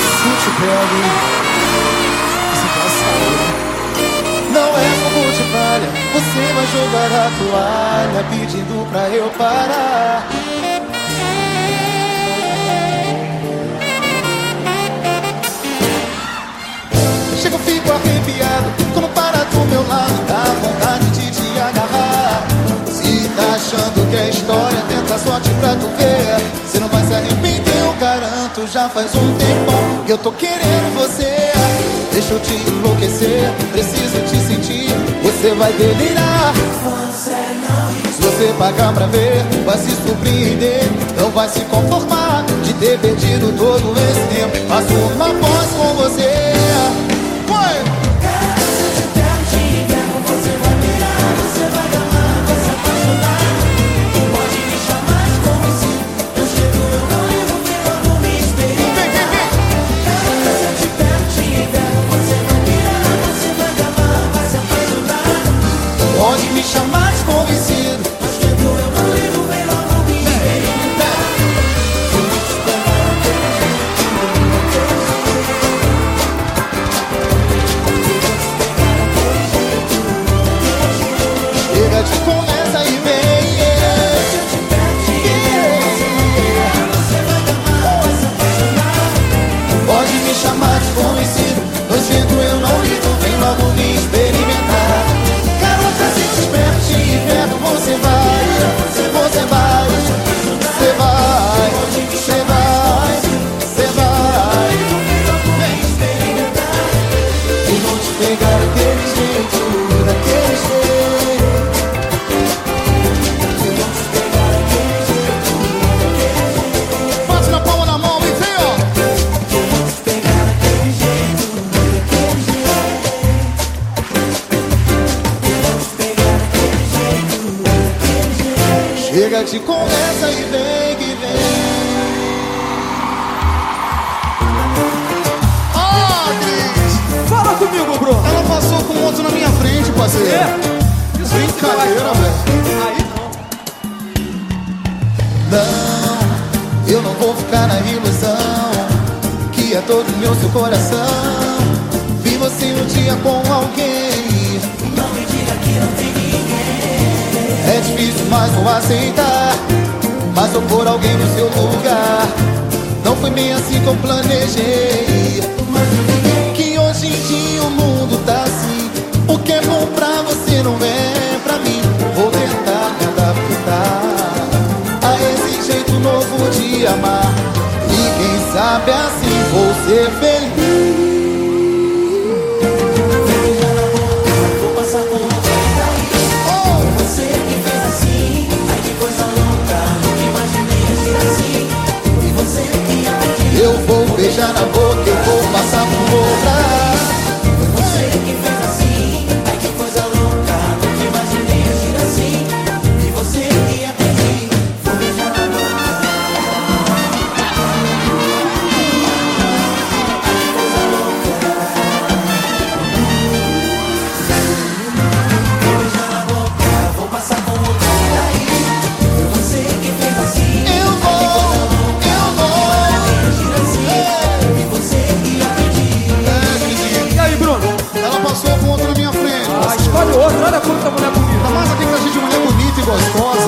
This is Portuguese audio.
Se te pego, você vai sair. Não é fogo de palha, você vai jogar a toalha pedindo pra eu parar. Chego, fico arrepiado Quando para do meu lado Dá vontade de te agarrar Se tá achando que é história Tenta sorte pra tu ver garanto Já faz um tempão que eu tô querendo você Deixa eu te enlouquecer Preciso te sentir. Você vai delirar. Se você pagar pra ver Vai se surpreender. Não vai se conformar De ter perdido todo esse pegar daquele jeito, daquele jeito. Te pegar daquele jeito, daquele jeito Bate na palma mão e vem ó. Eu vou te pegar daquele jeito, daquele jeito Chega de conversa e vem não. Eu não vou ficar na ilusão Que é todo meu seu coração. Vi você um dia com alguém. Não me diga que não tem ninguém. É difícil, mas vou aceitar. Mas vou pôr alguém no seu lugar Não foi bem assim que eu planejei. Que sabe assim vou ser feliz. Vou passar por um oh. Você que fez assim, ai que coisa louca, nunca imaginei agir assim. E você que aprendi. Eu vou beijar na boca, eu vou passar por outra. outra. Olha quanta tá mulher bonita. Mas aqui que tá a gente mulher bonita e gostosa.